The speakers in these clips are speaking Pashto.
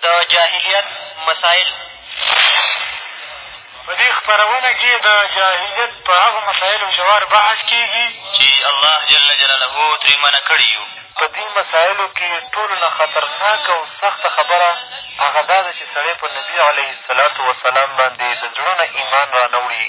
د جاهلیت مسایل په دې خپرونه کې د جاهلیت په هغو مسایلو ژور بحث کېږي چې الله جل جلاله ترې منع کړي یو په دې مسایلو کې ټولو نه خطرناکه او سخته خبره هغه دا ده چې سړی په نبي علیه السلام باندې د زړه نه ایمان را نه وړي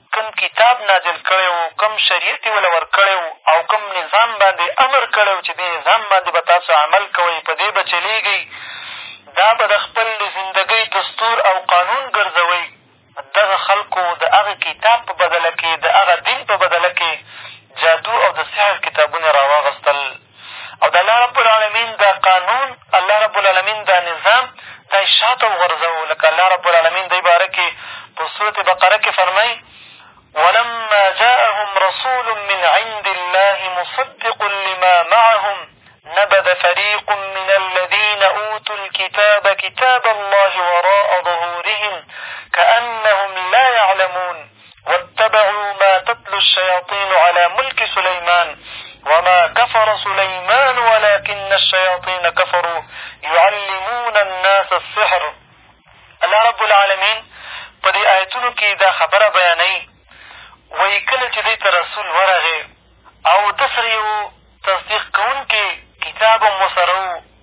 کوم کتاب نازل کړی و، کوم شریعت یې وله ورکړی و او کوم نظام باندې یې امر کړی و چې دې نظام باندې به تاسو عمل کوئ، په دې به چلېږئ، دا به د خپل د زندګۍ دستور او قانون ګرځوئ، دغه خلکو د هغه کتاب په بدله کې، د هغه دین په بدله کې جادو او د سحر کتابونه راواغستل. او د الله رب العلمین دا قانون، الله رب العلمین دا نظام دی شاته وغورځوو لکه الله رب العلمین دی باره کښې په سورة بقره کښې فرمایي ولما جاءهم رسول من عند الله مصدق لما معهم نبذ فريق من الذين أوتوا الكتاب كتاب الله وراء ظهورهم كأنهم لا يعلمون واتبعوا ما تتلو الشیاطین علی ملک سلیمان وما کفر سلیمان ولکن الشیاطین کفروا یعلمون الناس السحر الله رب العالمین په دې آیتونو کې دا خبره بیانوي وایي کله چې دوی ته رسول ورغی او ده سره یو تصدیق کوونکی کتاب هم ورسره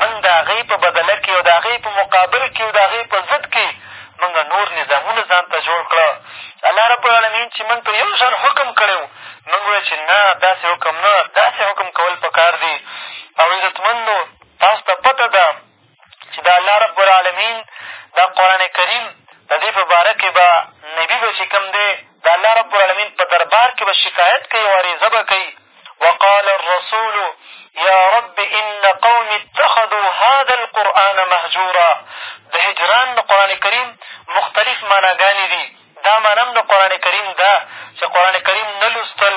موږ د هغې په بدله کې او د هغې په مقابل کې او د هغې په ضد کې موږ نور نظامونه ځان ته جوړ کړه الله رب العالمین چې موږ ته یو شان حکم کړی و موږ وویل چې نه داسې حکم نه داسې حکم کول په کار دي او عزتمندو تاسو ته پته ده چې د الله رب العالمین دا قرآن کریم د دې په باره کې به نبي به چې کوم دی د الله رب العلمين په دربار کښې به شکايت کوي او عرېضه به کوي وقال الرسول يا رب ان قوم اتخذوا هذا القرآن مهجورا د هجران د قرآن کریم مختلف معناګانې دي دا معنی هم د قرآن کریم ده چې قرآن کریم نه لوستل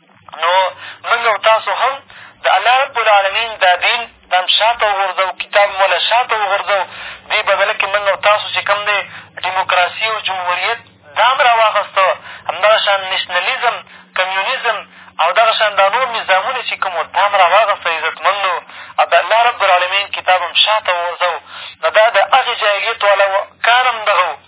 نو موږ او تاسو هم د الله رب العلمین دا دین هم شاته وغورځوو، کتاب مو له شاته وغورځوو، دې بدله کې موږ او تاسو چې کوم دی ډیموکراسي او جمهوریت دا هم را واخیسته، همدغه شان نشنلیزم، کمیونیزم او دغه شان دا نور نظامونه چې کوم وو دا هم را واخیسته عزتمندو او د الله رب العلمین کتاب هم شاته وغورځوو، نو دا د هغې جاهلیت والا کار هم دغه و.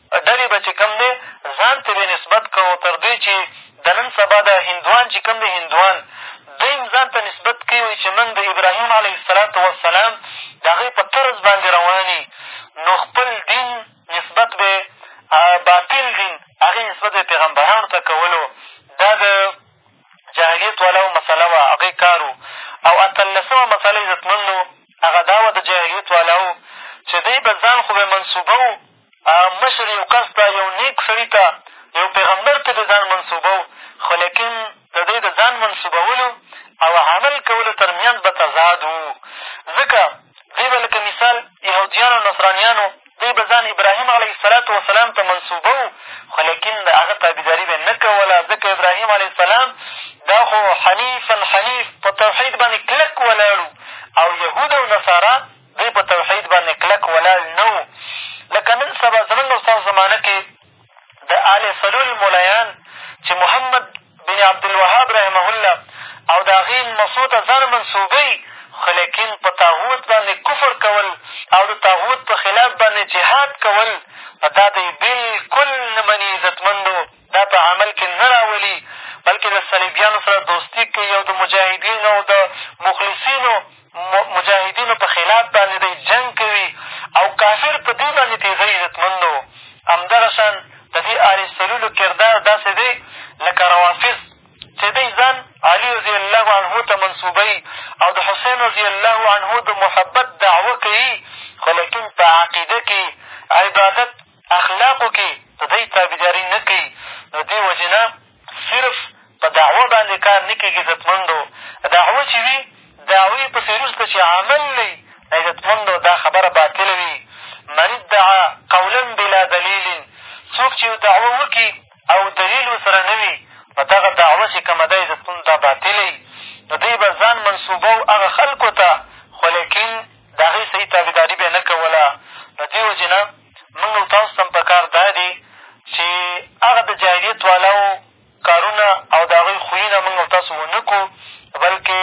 ډلې به چې کوم دی ځان ترې نسبت کوو تر دوی چې د نن سبا دا هندوان چې کوم دی هندوان دوی هم ځان ته نسبت کوي وایي چې موږ د ابراهیم علیه السلام وسلام د هغوی په طرز باندې روان یي نو خپل دین نسبت به باطل دین هغې نسبت به پیغمبرانو ته کولو دا د جاهلیت والاو مسله وه هغې کار او اتلسمه مسله عزتمندو هغه دا وه د جاهلیت والاو چې دوی به ځان خو به منصوبه مشر یو کس ته یو نېک سړي ته یو پیغمبر ته د ځان منسوبو خو لیکن د دی د ځان منسوبولو او عمل کولو تر منځ به تضاد و ځکه دی به لکه مثال یهودیانو نصرانیانو دی به ځان ابراهیم علیه السلام وسلام ته منسوبو خو لیکن د هغه تابعداري به یې نه کوله ځکه ابراهیم علیه السلام دا خو حنیفا حنیف په توحید باندې کلک ولاړ او یهود او نصارا دوی په توحید باندې کلک ولاړ نه وو لکه نن سبا زمونږ او ستاسو زمانه کښې د اهل سلول ملایان چې محمد بن عبدالوهاب رحمه الله او د هغې مسو ته ځان منسوبوي خو لیکن په طاغوت باندې کفر کول او د طاغوت په خلاف باندې جهاد کول نو دا دوی بلکل نه مني عزتمندو دا په عمل کې نه راولي، بلکې د صلیبیانو سره دوستي کوي او د مجاهدینو او د مخلصینو مجاهدینو په خلاف باندې دی جنګ کوي او کافر په دې باندې تېزۍ عزتمند و. همدغه شان د دې آل سلولو کردار داسې دی لکه روافظ چې دوی ځان علي رضي الله عنه ته منصوبوي او د حسین رضي الله عنه د محبت دعوه کوي، خو لیکن په عقیده کې عبادت اخلاقو کښې د دی تابعداري نه کوي نو دې وجې نه صرف په دعوه باندې کار نه کېږي عزتمندو دعوه چې وي دعوې پسې روسته چې عمل لۍ عزتمندو دا خبره باطله وي من ادعا قولا بلا دليل څوک چې یو دعوه وکړي او دلیل ورسره نه وي نو دغه دعوه چې کومه ده عزتمندو دا باطله وي نو دی به ځان منسوبو هغه خلکو ته خو لیکن د هغې صحیح تابعداري به یې نه کوله له دې وجې نه موږ او تاسو ته هم په کار دا دي چې هغه د جاهلیت والاو کارونه او د هغوی خویونه موږ او تاسو ونه کړو بلکې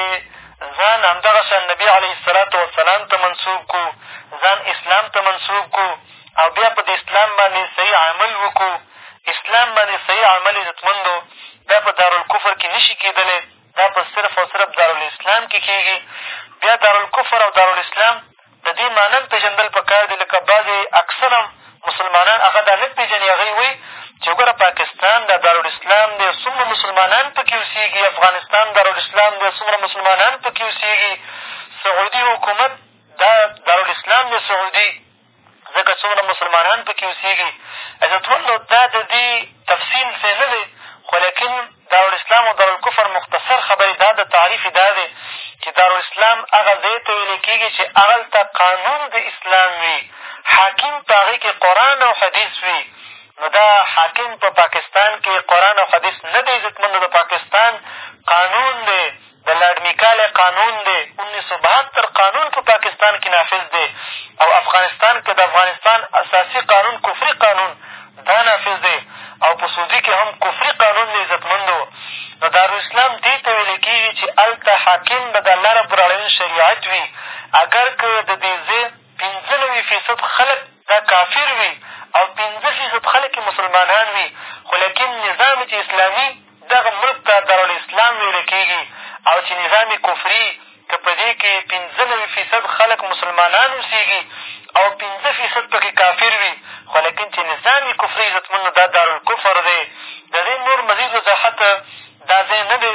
ځان همدغه شان نبي علیه الصلاة وسلام ته منسوب کړو ځان اسلام ته منسوب کړو او بیا په دې اسلام باندې صحیح عمل وکړو اسلام باندې صحیح عمل عزتمندو دا په دارالکفر کښې نه شي کېدلی دا په صرف او صرف دارالاسلام کښې کېږي بيا دارالکفر او دارالاسلام د دې معنی هم پېژندل په کار دي لکه بعضې اکثره مسلمانان هغه دا نه پېژني هغوی وايي چې وګوره پاکستان دا دارالاسلام دی څومره مسلمانان په کښې اوسېږي افغانستان دارالاسلام دی څومره مسلمانان په کښې اوسېږي سعودي حکومت دا دارالاسلام دی سعودي ځکه څومره مسلمانان په کې اوسېږي عزتمندو دا د دې تفصیل ځای نه دی خو لیکن دارالاسلام او دارالکفر مختصر خبرې دا د تعریف یې دا دی چې دارالاسلام هغه ځای ته ویل کېږي چې هغلته قانون د اسلام وي حاکم په هغې کښې قرآن او حدیث وي نو دا حاکم په پاکستان کښې قرآن او حدیث نه دی عزتمندو د پاکستان قانون دی د لارډ میکالې قانون دی اوونیس سوه بهتر قانون په پاکستان کښې نافظ دی او افغانستان کښې د افغانستان اساسي قانون کفري قانون دا نافظ دی او په سعودي کښې هم کفري قانون دی عزتمندو نو دارالاسلام دې ته ویل کېږي چې هلته حاکم د دالله رب العالمین شریعت وي اګر که د دې ځې پنځه نوي فیصد خلک دا کافر وي او پنځه فیصد خلک یې مسلمانان وي خو لکن نظام چې اسلامي دغه ملک ته دارالاسلام ویل کېږي او چې نظام کفري که په دې کې پنځه نوي فیصد خلک مسلمانان اوسېږي او پنځه فیصد په کې کافر وي خو لکن چې نظام یې کفري عزتمن نو دا دارالکفر دی د دې نور مزید وضاحت دا ځای نه دی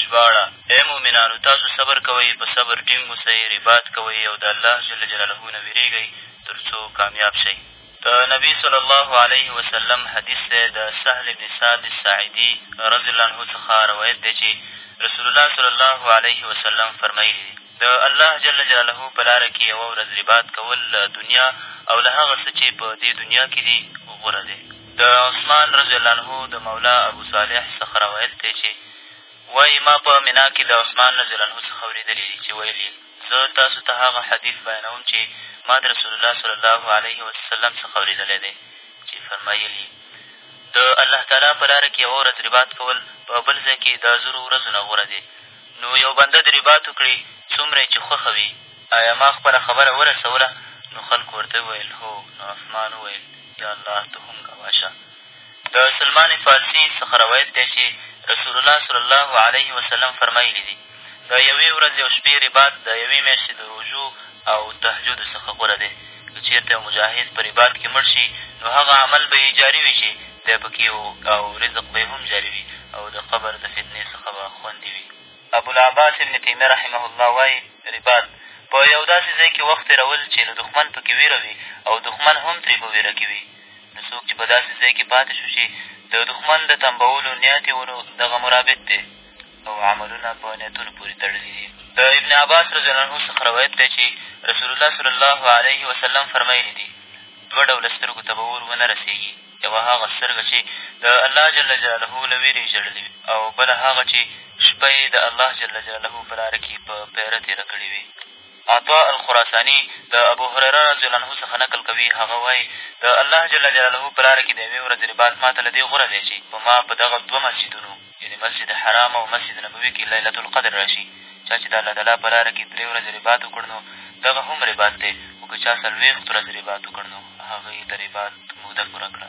ژباړه، ای مؤمنانو! تاسو صبر کوئ، په صبر ټینګ اوسئ، رباط کوئ او د الله جل جلاله نه وېرېږئ، تر څو کامیاب شئ. د نبي صلی الله علیه وسلم حدیث دی، د سهل بن سعد الساعدي رض څخه روایت دی چې رسول الله صلی الله علیه وسلم فرمایلي دي، د الله جل جلاله په لاره کې یوه ورځ رباط کول له دنیا او له هغه څه چې په دې دنیا کې دي غوره دی. د عثمان رضی الله عنه د مولا ابو صالح څخه روایت دی چې وايي ما په منا کې د عثمان رضی الله عنه څخه اورېدلي دي چې ویل یې زه تاسو ته هغه حدیث بیانوم چې ما د رسول الله صلی الله علیه وسلم څخه اورېدلی دی چې فرمایل یې د الله تعالی په لاره کې یوه ورځ رباط کول په بل ځای کې د زرو ورځو نه غوره دی نو یو بنده د رباط وکړي څومره یې چې خوښه وي ایا ما خپله خبره ورسوله نو خلکو ورته وویل هو نو عثمان وویل یا الله ته هم ګواه شه. د سلمان فارسي څخه روایت دی چې رسول الله صلی الله علیه وسلم فرمایلي دي، د یوې ورځې او شپې رباط د یوې میاشتې د روژو او تهجدو څخه غوره دی، که چېرته یو مجاهد په رباط کې مړ شي نو هغه عمل به یې جاري وي چې دی په کې و او رزق به یې هم جاري وي او د قبر د فتنې څخه به خوندي وي. ابوالعباس ابن تیمیه رحمه الله وایي، رباط، په یو داسې ځای کې وخت تېرول چې نو دښمن په کې ویره وي او دښمن هم ترې په ویره کې وي، نو څوک چې په داسې ځای کې پاتې شو چې د دښمن د تمبولو نیت یې و نو دغه مرابط دی او عملونه په نیتونو پورې تړلي دي. د ابن عباس رضی الله عنه څخه روایت دی چې رسول الله صلی الله علیه وسلم فرمایلي دي، دوه ډوله سترګو ته به اور ونه رسېږي، یوه هغه سترګه چې د الله جل جلاله له وېرې ژړلې وي او بله هغه چې شپه یې د الله جل جلاله په لاره کې په پیره تېره کړې وي عطا الخراساني د ابوهریره رضی الله عنه څخه نقل کوي هغه وایي د الله جل جلاله په لاره کې د یوې ورځې رباط ما ته له دې غوره دی چې په ما په دغه دوه مسجدونو یعنې مسجد حرام او مسجد نبوي کې لیلة القدر راشي، چا چې د الله تعالی په لاره کې درې ورځې رباط وکړ نو دغه هم رباط دی، خو که چا څلوېښت ورځې رباط وکړ نو هغه یې د رباط موده پوره کړه.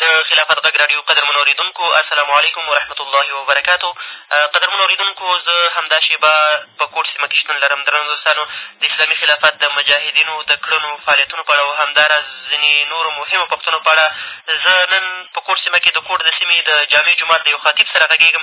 د خلافت غږ راډیو قدرمنو اورېدونکو السلام علیکم ورحمة الله وبرکاته قدرمنو اورېدونکو زه همدا شېبه په کوټ سیمه کې شتون لرم درنو دوستانو د اسلامي خلافت د مجاهدینو د کړنو فعالیتونو په اړه او همداراز ځینې نورو مهمو پوښتنو په اړه زه نن په کوټ سیمه کې د کوټ د سیمې د جامع جومات د یو خطیب سره غږېږم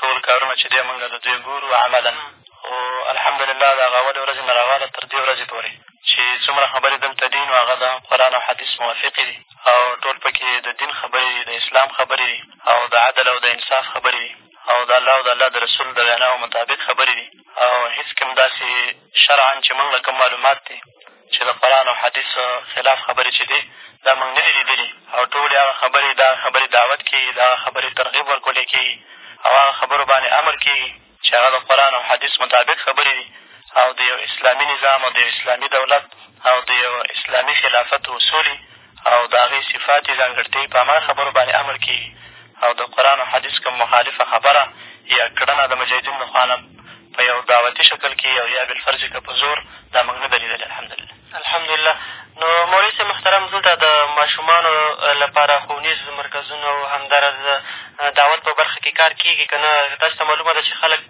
ټول کارونه چې دی مونږ د دوی ګورو عملا خو الحمدلله د هغه اولې ورځې نه راواله تر دې ورځې پورې چې څومره خبرې دلته دي نو هغه د قرآن او حدیث موافقې دي او ټول په کې د دین خبرې دي د اسلام خبرې دي او د عدل او د انصاف خبرې دي او د الله او د الله د رسول د ویناو مطابق خبرې دي او هېڅ کوم داسې شرعا چې مونږ له کوم معلومات دي چې د قرآن او حدیث خلاف خبرې چې دي دا مونږ نه دي ليدلي او ټولې هغه خبرې د هغه خبرې دعوت کېږي د هغه خبرې ترغیب ورکول یې کېږي او هغه خبرو باندې امر کېږي چې هغه د قرآن او حدیث مطابق خبرې دي او د یو اسلامي نظام او د یو اسلامي دولت او د یو اسلامي خلافت اصول او د هغې صفاتي ځانګړتیايي په همغه خبرو باندې امر کېږي او د قرآن او حدیث کوم مخالفه خبره یا کړنه د مجاهدینو له خوا نه په یو دعوتي شکل کې او یا بالفرض که په زور دا موږ نه ده لیدلې الحمدلله الحمدلله نو مولوي صاحب محترم دلته د ماشومانو لپاره ښوونیز مرکزونه او همداراز د دعوت په برخه کې کار کېږي که نه تاسو ته معلومه ده چې خلک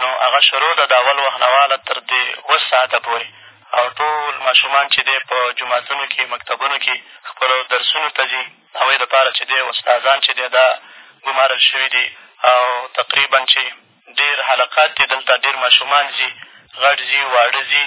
نو هغه شروع ده د اول وهنهوال نه تر دې اوس ساعته پورې او ټول ماشومان چې دی په جوماتونو کښې مکتبونو کښې خپلو درسونو ته ځي د هغوی دپاره چې دی استادان چې دی دا ګمارل شوي دي او تقریبا چې ډېر حلقات دي دلته ډېر ماشومان ځي غټ ځي واړه ځي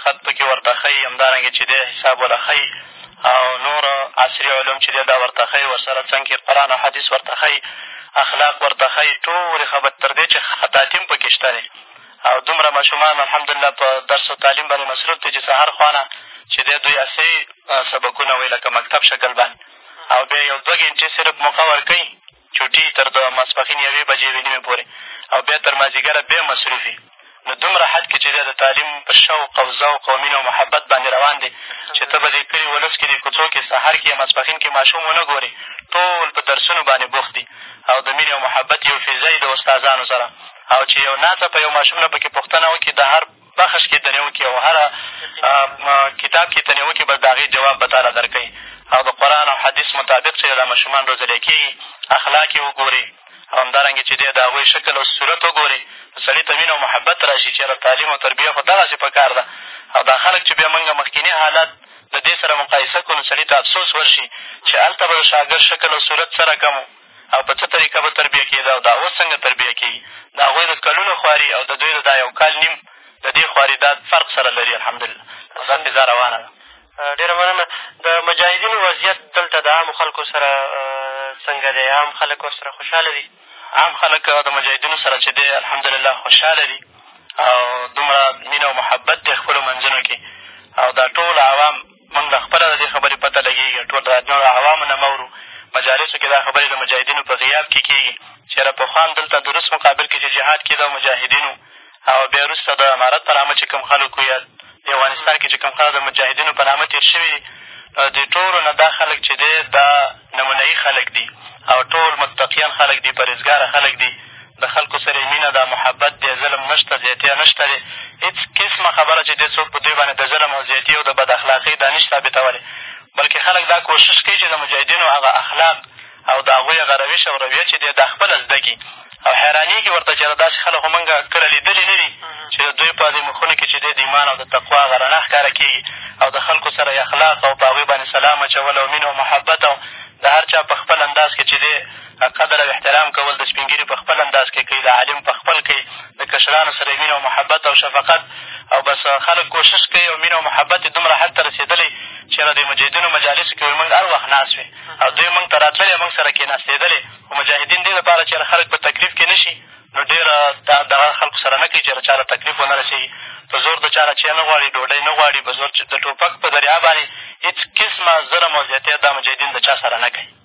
خط پکې ورته ښيي همدارنګې چې دی حساب ولا ښيي او نور عصري علوم چې دی دا ورته ښيي ورسره څنګ کښې قرآن او حدیث ورته ښيي اخلاق ورته ښيي ټولې خبرې تر دې چې خطاطي هم پکې شته دی او دومره ماشومان الحمدلله په درس و تعلیم باندې مصروف دی چې څه هر خوانه چې دی دوی عصري سبکونه وایي لکه مکتب شکل باندې او بیا یو دوه ګنټې صرف موقع ورکوي چوټي تر د ماسپښین یوې بجې یوې نیمې پورې او بیا تر مازدیګره بیا مصروف وي، نو دومره حد کې چې دی د تعلیم په شوق او ذوق او مینه او محبت باندې روان دی چې ته به دې کلي ولس کې دې کوڅو کې سهار کې یا ماسپښین کې ماشوم ونه ګورې ټول په درسونو باندې بوخت دي او د مینې او محبت یو فضا یي د استادانو سره او چې یو ناڅاپه یو ماشوم نه په کې پوښتنه وکړي د هر بخش کښې ته نېوکې او هر کتاب کښې ته نېوکې بس د هغې جواب به تاله در کوي او د قرآن او حدیث مطابق چې دا ماشومان روزلې کېږي اخلاق یې وګورې او همدارنګه چې دی د هغوی شکل او صورت وګورې نو سړي ته مینه او محبت راشي چې یاره تعلیم او تربیه خو دغسې په کار ده او دا خلک چې بیا مونږ مخکیني حالات د دې سره مقایسه کړو نو سړي ته افسوس ورشي چې هلته به د شاګرد شکل او صورت څه رقم و او په څه طریقه به تربیه کېده او دا اوس څنګه تربیه کېږي، د هغوی د کلونو خواري او د دوی د دا یو کال نیم د دې خواري دا فرق سره لري الحمدلله او دا فضا روانه ده. ډېره مننه. د مجاهدینو وضعیت دلته د عامو خلکو سره څنګه دی؟ عام خلک ورسره خوشحاله دي؟ عام خلک د مجاهدینو سره چې دی الحمدلله خوشحاله دي او دومره مینه او محبت دی خپلو منځونو کښې او دا ټول عوام مونږ له خپله د دې خبرې پته لګېږي او ټول د نورو عوامو نه مورو مجالسو کښې دا خبرې د مجاهدينو په غياب کښې کېږي چې ياره پخوا هم دلته د روس مقابل کښې چې جهاد کېده او مجاهدينو او بيا وروسته د امارت په نامه چې کوم خلک وو يا دې افغانستان کښې چې کوم خلک د مجاهدينو په نامه تېر شوي دي نو دې ټولو نه دا خلک چې دی دا نمونه يي خلک دي او ټول متقيان خلک دي پرهېزګاره خلک دي د خلکو سره یې مینه ده، محبت دی، ظلم نه شته، زیاتیا نه شته، هېڅ قسمه خبره چې دې څوک په دوی باندې د ظلم او زیاتي او د بد اخلاقۍ دا نه شي ثابتولی، بلکې خلک دا کوشش کوي چې د مجاهدینو هغه اخلاق او د هغوی هغه روش او رویه چې دی دا خپله زده کړي او حیرانېږي ورته چې یاره داسې خلک خو مونږ کله لیدلي نه دي چې د دوی په دې مخونو کښې چې دی د ایمان او د تقوا هغه رڼا ښکاره کېږي او د خلکو سره یې اخلاق او په هغوی باندې سلام اچول او مینه او محبت او د هر چا په خپل انداز کښې چې دی قدر او احترام کول د سپين ږيري په خپل انداز کښې کوي د عالم په خپل کښې د کشرانو سره يې مينه او محبت او شفقت او بس خلک کوشش کوي او مينه او محبت يې دومره حد ته رسېدلی چې ياره د مجاهدينو مجالسو کښې به مونږ هر وخت ناست وې او دوی مونږ ته راتللې او مونږ سره کېناستېدلې خو مجاهدين دې لپاره چې ياره خلک په تکليف کښې نه شي نو ډېر دغه خلکو سره نه کوي چې ياره چا له تکليف ونه رسېږي په زور د چا نه چای نه غواړي ډوډۍ نه غواړي په زور د ټوپک په ذريعه باندې هېڅ قسمه ظلم او زياتی دا مجاهدين د چا سره نه کوي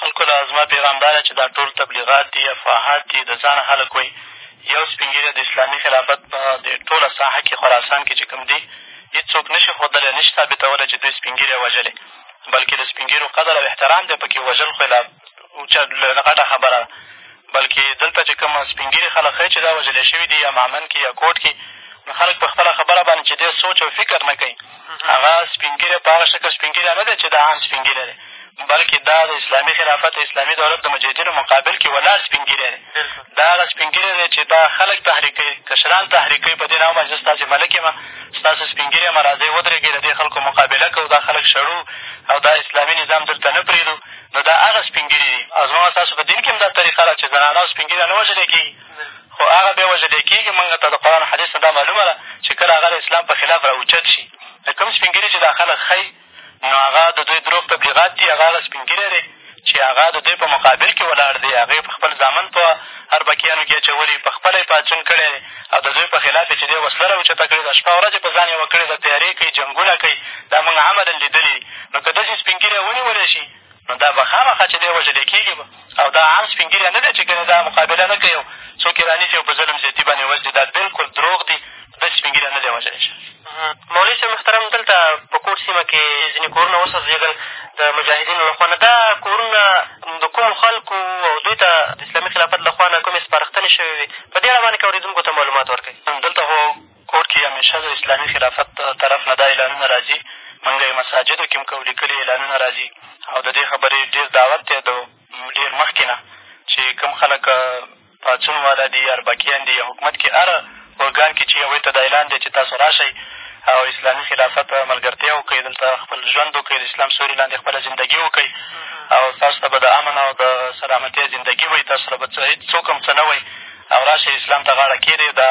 خلکو له زما پېغامداره چې دا ټول تبلیغات دي، افواهات دي، د ځانه خلک وایي، یو سپین ږیری د اسلامي خلافت په دې ټوله ساحه کې، خراسان کې چې کوم دي، هېڅوک نه شي ښودلی، نه شي ثابتولی چې دوی سپین ږیری وژلی، بلکې د سپین ږیرو قدر او احترام دی په کې، وژل خو یې لا اوچه غټه خبره ده. بلکې دلته چې کوم سپين ږيري خلق ښه چې دا وژل شوي دي يا مهمند کښې يا کوټ کښې نو خلق په خپله خبره باندې چې دی سوچ او فکر نه کوي هغه سپين ږيری په هغه شکل سپين ږيری نه دی چې دا عام سپين ږيری دی بلکې دا د اسلامي خلافت اسلامي دولت د مجاهدینو مقابل کښې ولاړ سپين ږيری دی دا هغه سپين ږيری دی چې دا خلق تحریک کوي کشران تحریک کوي په دې نامه باندې زه ستاسې ملک یم ستاسو سپين ږيری یم راځئ ودرېږئ د دې خلکو مقابله کوو دا خلک شړو او دا اسلامي نظام دلته نه پرېږدو نو دا هغه سپین ږیري دي او زما او ستاسو په دین کښې هم دا طریقه ده چې زنانه او سپین ږیري نه وژلې کېږي خو هغه بیا وژلې کېږي مونږ ته د قرآن او حدیث نه دا معلومه ده چې کله هغه د اسلام په خلاف را اوچت شي نو کوم سپین ږیري چې دا خلق ښيي نو هغه د دوی دروغ تبلیغات دي هغه هغه سپین ږیری دی چې هغه د دوی په مقابل کښې ولاړ دی هغه په خپل زامن په اربکیانو کښې اچولي په خپله یې پاڅون کړی دی او د دوی په خلاف یې چې دی وسله را اوچته کړې ده شپه ورځ یې په ځان یوه کړې ده تیارې کوي جنګونه کوي دا مونږ عملاً لیدلي دي نو که داسې سپین ږیری ونیولی شي نو دا به خامخا چې دی وژل یې کېږي به او دا عام سپین ږیری نه دی چې ګنې دا مقابله نه کوي او څوک یې رانیسي او په ظلم زیاتي باندې وژلي دا بلکل دروغ دي داسې سپین ږیری نه دی وژلی شوی مولوي صاحب محترم دلته په کوټ سیمه کې ځینې کورونه وسوځېدل د مجاهدینو له خوا نه دا کورونه د کومو خلکو او دوی ته د اسلامي خلافت له خوا نه کومې سپارښتنې شوې وې په دې اړه باندې که اورېدونکو ته معلومات ورکړئ دلته خو کور کښې همېشه د اسلامي خلافت طرف نه دا اعلانونه راځي مونږ یې مساجدو کښې هم کوو لیکلي اعلانونه راځي او د دې خبرې ډېر دعوت دی د ډېر مخکې نه چې کوم خلک پاڅون والا دي اربکیان دي یا حکومت کښې هر ارګان کښې چې هغوی ته دا اعلان دی چې تاسو راشئ او اسلامي خلافت ملګرتیا وکړئ دلته خپل ژوند وکړئ د اسلام سیوري لاندې خپله زندګي وکړئ او تاسو ته به د امن او د سلامتیا زندګي وي تاسو سره به هېڅ څوک هم څه نه وایي او راشئ اسلام ته غاړه کښېږدئ دا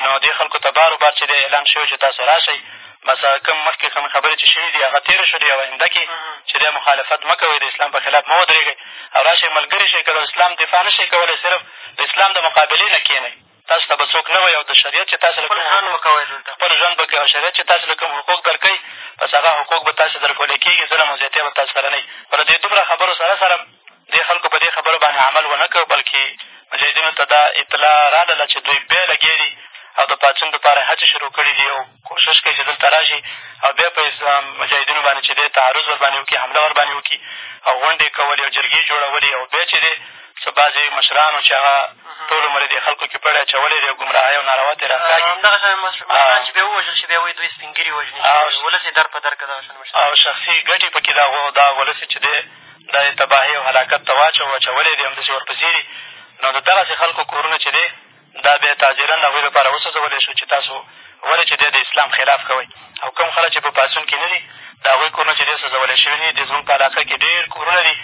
نو دې خلکو ته بار و بار چې دی اعلان شوی چې تاسو راشئ، بس هغه کوم مخکې کومې خبرې چې شوي دي، هغه تېرې شولې او آینده کې چې دی مخالفت مه کوئ، د اسلام په خلاف مه ودرېږئ او راشئ ملګري شئ، که د اسلام دفاع نه شئ کولی، صرف د اسلام د مقابلې نه کېنئ، تاسو ته به څوک نه وایي او د شریعت چې تاسو له کوم حقوق خپل ژوند به کوئ او شریعت چې تاسو له کوم حقوق در کوي، بس هغه حقوق به تاسې در کولی کېږي، ظلم او زیاتی به تاسو سره نه وي، خو له دې دومره خبرو سره سره. دې خلکو په دې خبرو باندې عمل و نه کړ، بلکې مجاهدینو ته دا اطلاع رالله چې دوی بیا لګیا دي او د پاڅون دپاره هڅې شروع کړې دي او کوشش کوي چې دلته راشي او بیا په مجاهدینو باندې چې دی تعرض ورباندې وکړي، حمله ورباندې وکړي او غونډې یې کولې او جرګې یې جوړولې او بیا چې دی څه بعضې مشرانو چې هغه ټول عمر یې دې خلکو کښې پړی اچولی دی او ګمراهۍ او ناروا ترې راکاږي همدغه شان مشران چې بیا ووژل شي بیا وایي دوی سپین ږیري وژني ولس یې در په در کړه او شخصي ګټې په کښې دا دا ولس چې دی دا دې تباهۍ او هلاکت ته واچوو، اچولی دې همداسې ورپسې دي، نو د دغسې خلکو کورونه چې دی، دا بیا تعزیراً د هغوی لپاره وسوځولی شو چې تاسو ولې چې دی د اسلام خلاف کوئ او کوم خلک چې په پاڅون کې نه دي، د هغوی کورونه چې دی سوځولی شوي نه دي، زموږ په علاقه کې ډېر کورونه دي،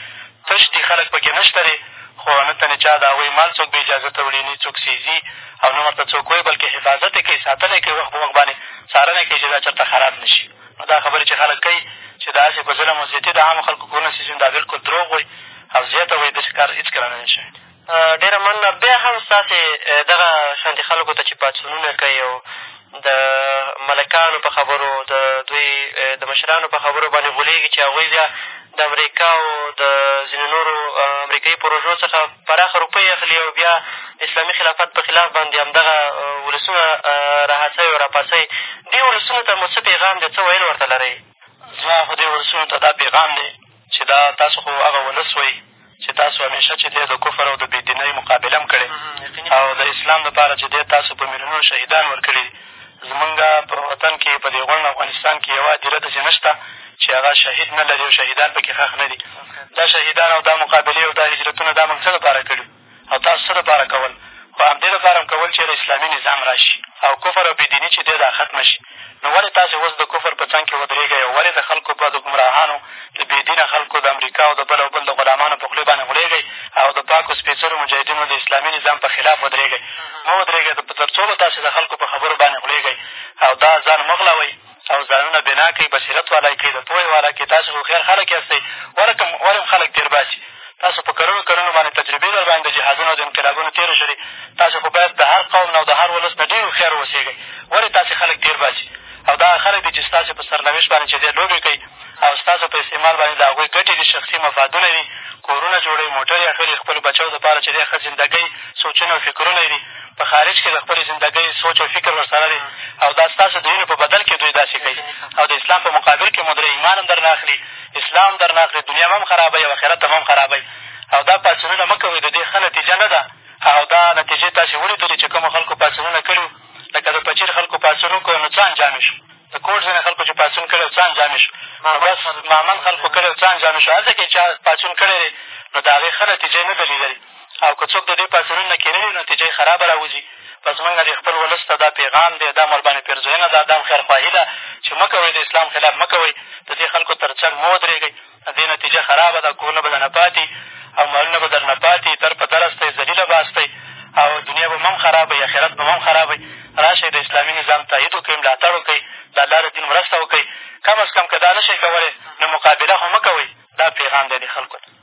تش دي، خلک په کې نه شته دی، خو نه تنې چا د هغوی مال څوک بې اجازته وړي، نه یې څوک سېزي او نه ورته څوک وایي، بلکې حفاظت یې کوي، ساتنه یې کوي، وخت په وخت باندې څارنه یې کوي چې دا چېرته خراب نه شي. نو دا خبرې چې خلک کوي چې داسې په ظلم او زیاتي د عامو خلکو کورونه سیزي، نو دا بلکل دروغ وایي او زیاته وایي، داسې کار هېڅکله نه دی شوی. ډېره مننه بیا هم ستاسې دغه شانتې خلکو ته چې پاڅونونه کوي او د ملکانو په خبرو د دوی د مشرانو په خبرو باندې غولېږي چې هغوی بیا د امریکا او د ځینو نورو امریکایي پروژو څخه پراخه روپۍ اخلي او بیا د اسلامي خلافت په خلاف باندې همدغه ولسونه راهڅوي او راپاڅوي دې ولسونو ته مو څه پېغام دی څه ویل ورته لرئ زما خو دې ولسونو ته دا پېغام دی چې دا تاسو خو هغه ولس وئ چې تاسو همېشه چې دی د کفر او د بې دینۍ مقابله هم کړې او د اسلام لپاره چې دی تاسو په میلیونونو شهیدان ورکړي دي زمونږ په وطن کې په دې غونډ افغانستان کې یوه هدیره داسې نه شته چې هغه شهید نه لري او شهیدان په کښې ښخ نه دي دا شهیدان او دا مقابلې او دا هجرتونه دا مونږ څه لپاره کړي او تاسو څه لپاره کول خو همدې لپاره هم کول چې یاره اسلامي نظام را شي او کفر او بېدیني چې دی دا ختمه شي نو ولې تاسې اوس د کفر په څنګ کښې ودرېږئ او ولې د خلقو په د ګمراهانو د بې دينه خلقو د امريکا او د بل او بل د غلامانو په خولې باندې غولېږئ او د پاکو سپېڅلو مجاهدينو د اسلامي نظام په خلاف ودرېږئ مه ودرېږئ تر څو به تاسې د خلقو په خبرو باندې غولېږئ او دا ځان مه غلوئ او ځانونه بنا کړئ بصيرت والا کړئ د پوهې والا کړئ تاسې هوښيار خلق ياستئ ولې هم خلق تېر باسي تاسو په کلونو کلونو باندې تجربې در باندې د جهادونو او د انقلابونو تېرې شولې، تاسو خو باید د هر قوم نه او د هر ولس نه ډېر هوښیار واوسېږئ، ولې داسې خلک تېر باسي او دا هغه خلک دي چې ستاسې په سرنوشت باندې چې دی لوبې کوي او ستاسو په استعمال باندې د هغوی ګټې دي، شخصي مفادونه دي، کورونه جوړوي، موټرې اخلي، خپلو بچو لپاره چې دی ښه زنده ګۍ، سوچونه او فکرونه یې دي، په خارج کې د خپلې زنده ګۍ سوچ او فکر ورسره دی او دا ستاسو د وینو په بدل کې دوی داسې کوي او د اسلام په مقابل کې مو درې ایمان هم درنه اخلي، اسلام درنه اخلي دنیا به هم خرابوي او اخرت ته به هم خرابوي او دا پاڅونونه مه کوئ د دې ښه نتیجه نه ده او دا نتیجې تاسې ولیدلې چې کومو خلکو پاڅونونه کړي وو لکه د پچیر خلکو پاڅون وکړو نو څه انجام یې شو د کوټ ځینې خلکو چې پاڅون کړی و څه انجام یې شو نو بس مامن خلکو کړی و څه انجام یې شو هلته کښې چا پاڅون کړی دی نو د هغې ښه نتیجه یې نه ده لیدلې او که څوک د دوی پاڅونونو نه کېنه وي، نتیجه یې خرابه را وځي. پس موږ نه دې خپل ولس ته دا پېغام دی، دا مو ورباندې پېرزوینه ده، دا مو خیرخواهي ده چې مه کوئ، د اسلام خلاف مه کوئ، د دې خلکو تر څنګ مه ودرېږئ، نه دې نتیجه خرابه ده، کورونه به درنه پاتې وي او مالونه به درنه پاتې وي، در په دره ستئ، ذلیله به استئ او دنیا به مو هم خرابه وي، اخرت به مو هم خرابه وي. راشئ، د اسلامي نظام تایید وکړئ، ملاتړ وکړئ، د الله د دین مرسته وکړئ، کم از کم که دا نه شئ کولای، نو مقابله خو مه کوئ، دا پېغام دی دې خلکو ته.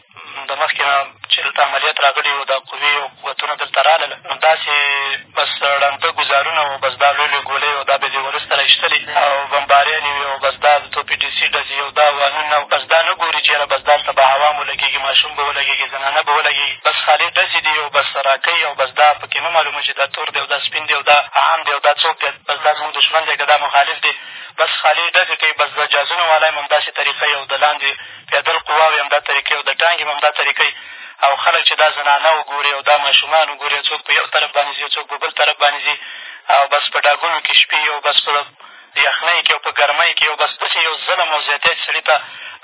د مخکې نه چې دلته عملیات راغلي وو، دا قوې او قوتونه دلته راغلل، نو داسې بس ړانده ګوزارونه وو، بس دا لویې لویې ګولۍ او دا به یې دې ولس ته را اېشتلې او بمباریانې وې او بس دا د توپ ډي سي ډزې او دا وانونه او بس دا نه ګوري چې یاره بس دلته به عوام ولګېږي، ماشوم به ولګېږي، زنانه به ولګېږي، بس خالې ډزې دي او بس راکۍ او بس دا په کې نه معلومه چې دا تور دی او دا سپین دی او دا عام دی او دا څوک دی، بس دا زموږ دښمن دی که دا مخالف دی، بس خالې ډزې کوي، بس د جازونو والا هم همداسې طریقه یې او د لاندې پیدل قواوې همدا طریقې او د ټانګې هم همدا طریقې او خلک چې دا زنانه وګوري او دا ماشومان وګوري او څوک په یو طرف باندې ځي او څوک په بل طرف باندې ځي او بس په ډاګونو کښې شپي او بس په یخنۍ کښې او په ګرمۍ کښې او بس داسې یو ظلم او زیاتی چې سړي ته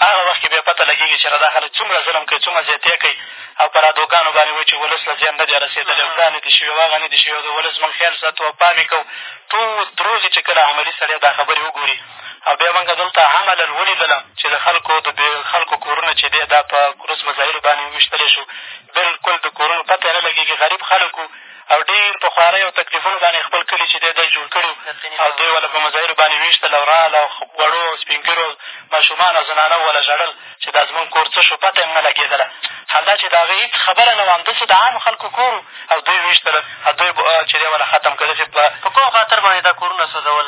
هغه وخت کښې بیا پته لګېږي چې دا خلک څومره ظلم کوي څومره زیاتی کوي او په رادوګانو باندې وایي چې ولس له زیان نه دی رسېدلی او دا نه دي شوي او هغه نه دي شوي او د ولس مونږ خیال ساتو او پام یې کوو ټول دروغ یې چې کله عملي سړی دا خبرې وګوري او بیا مونږ دلته عملاً ولیدله چې د خلکو د بې خلکو کورونه چې دې دا په کروس مزایلو باندې وویشتلی شو بلکل د کورونو پته یې نه لګېږي غریب خلک وو او ډېر په خوارۍ او تکلیفونو باندې خپل کلي چې دی دی جوړ کړي او دوی وله په مزایلو باندې ویشتل او رال او وړو او سپین ږیرو ماشومان او زنانه وله ژړل چې دا زمونږ کور څه شو پته یې نه لګېدله همدا چې د هغې هېڅ خبره نه وه همداسې د عامو خلکو کور او دوی ویشتل او دوی چې دی وله ختم کړل چې په کوم خاطر باندې دا کورونه سوځول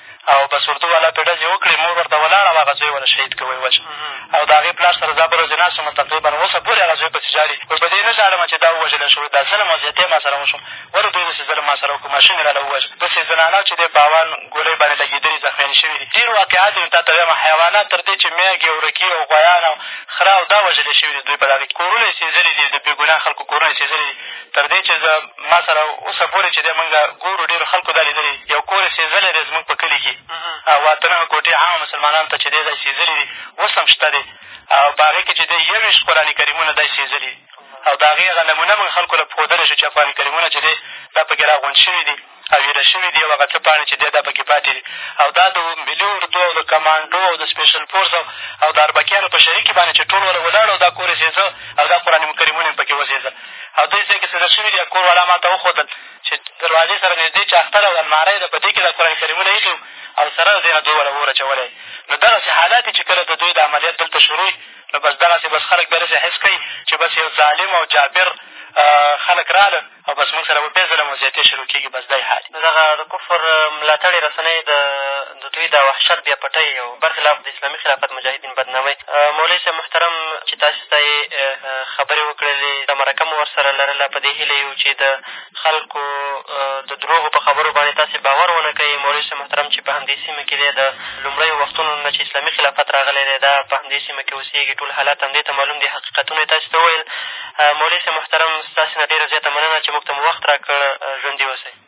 او بس اردو والا پرې ډزې وکړې، مور ورته ولاړه وه، هغه زوی والا شهید کړ، وایي وژنه او د هغې پلار سره دا بله ورځ یې ناست وم، تقریبا اوسه پورې هغه زوی پسې ژاړي، وایي په دې نه ژاړم چې دا ووژل شو، دا ظلم او زیاتی ما سره وشو، ولې دوی داسې ظلم ما سره وکړ، ماشوم یې راله ووژل، داسې زنانه چې د باون ګولۍ باندې لګېدلي زخمیانې شوي دي، ډېر واقعات دي، نو تا ته وایم حیوانات تر دې چې مېږې او رکي او غویان او خره او دا وژل شوي دي، دوی په دغه کورونه یې سېځلي دي، د بې ګناه خلکو کورونه یې سېځلي دي، تر دې چې زه ما سره اوسه پورې چې دی مونږ ګورو ډېرو خلکو دا ليدلي دي يو کور يې سېزلی دی زمونږ په کلي کښې او اته نهه کوټې عامه مسلمانانو ته چې دی دا يې سېزلي دي اوس هم شته دی او په هغې کښې چې دی يوویشت قرآن کريمونه دا يې سېزلي دي او د هغې هغه نمونه مونږ خلکو له ښودلی شو چې قرآن کريمونه چې دی دا په کښې را غونډ شوي دي او ایله شوي دي او هغه څه پاڼې چې دی دا په کښې پاتې دي او دا د ملي اردو او د کمانډو او د سپېشل فورس او او د اربکیانو په شریکې باندې چې ټول ولاړ او دا کور یې سېزه او دا قرآن کريمونه هم په کښې وسېزل او داسې ځای کې سوځل شوي دي او کور والا ما ته وښودل چې دروازې سره نږدې چې اختر او المارۍ ده په دې کښې دا قرآن کريمونه ايښي وو او سره د دې نه دوی والا اور اچولی نو دغسې حالات چې کله د دوی د عملیات دلته شروع وي نو بس دغسې بس خلک بیا داسې حس کوي چې بس یو ظالم او جابر خلک راغلل او بس مونږ سره به بیا ظلم او زیاتې شروع کېږي بس دا یې حال دغه د کفر ملاتړې رسنۍ د د دوی دا وحشت بیا پټۍ او برخلاف د اسلامي خلافت مجاهدین بدناموي. مولوي صاحب محترم چې تاسې ستا یې خبرې وکړلې دا مرکه مو ورسره لرله په دې هیله یو چې د خلکو د دروغو په خبرو باندې تاسې باور ونه کړئ. مولوي صاحب محترم چې په همدې سیمه کې دی د لومړیو وختونو نه چې اسلامي خلافت راغلی دی دا په همدې سیمه کې اوسېږي ټول حالات همدې ته معلوم دي حقیقتونه یې تاسې ته وویل. مولوي صاحب محترم ستاسې نه ډېره زیاته مننه چې موږ ته مو وخت را کړ. ژوندي اوسئ.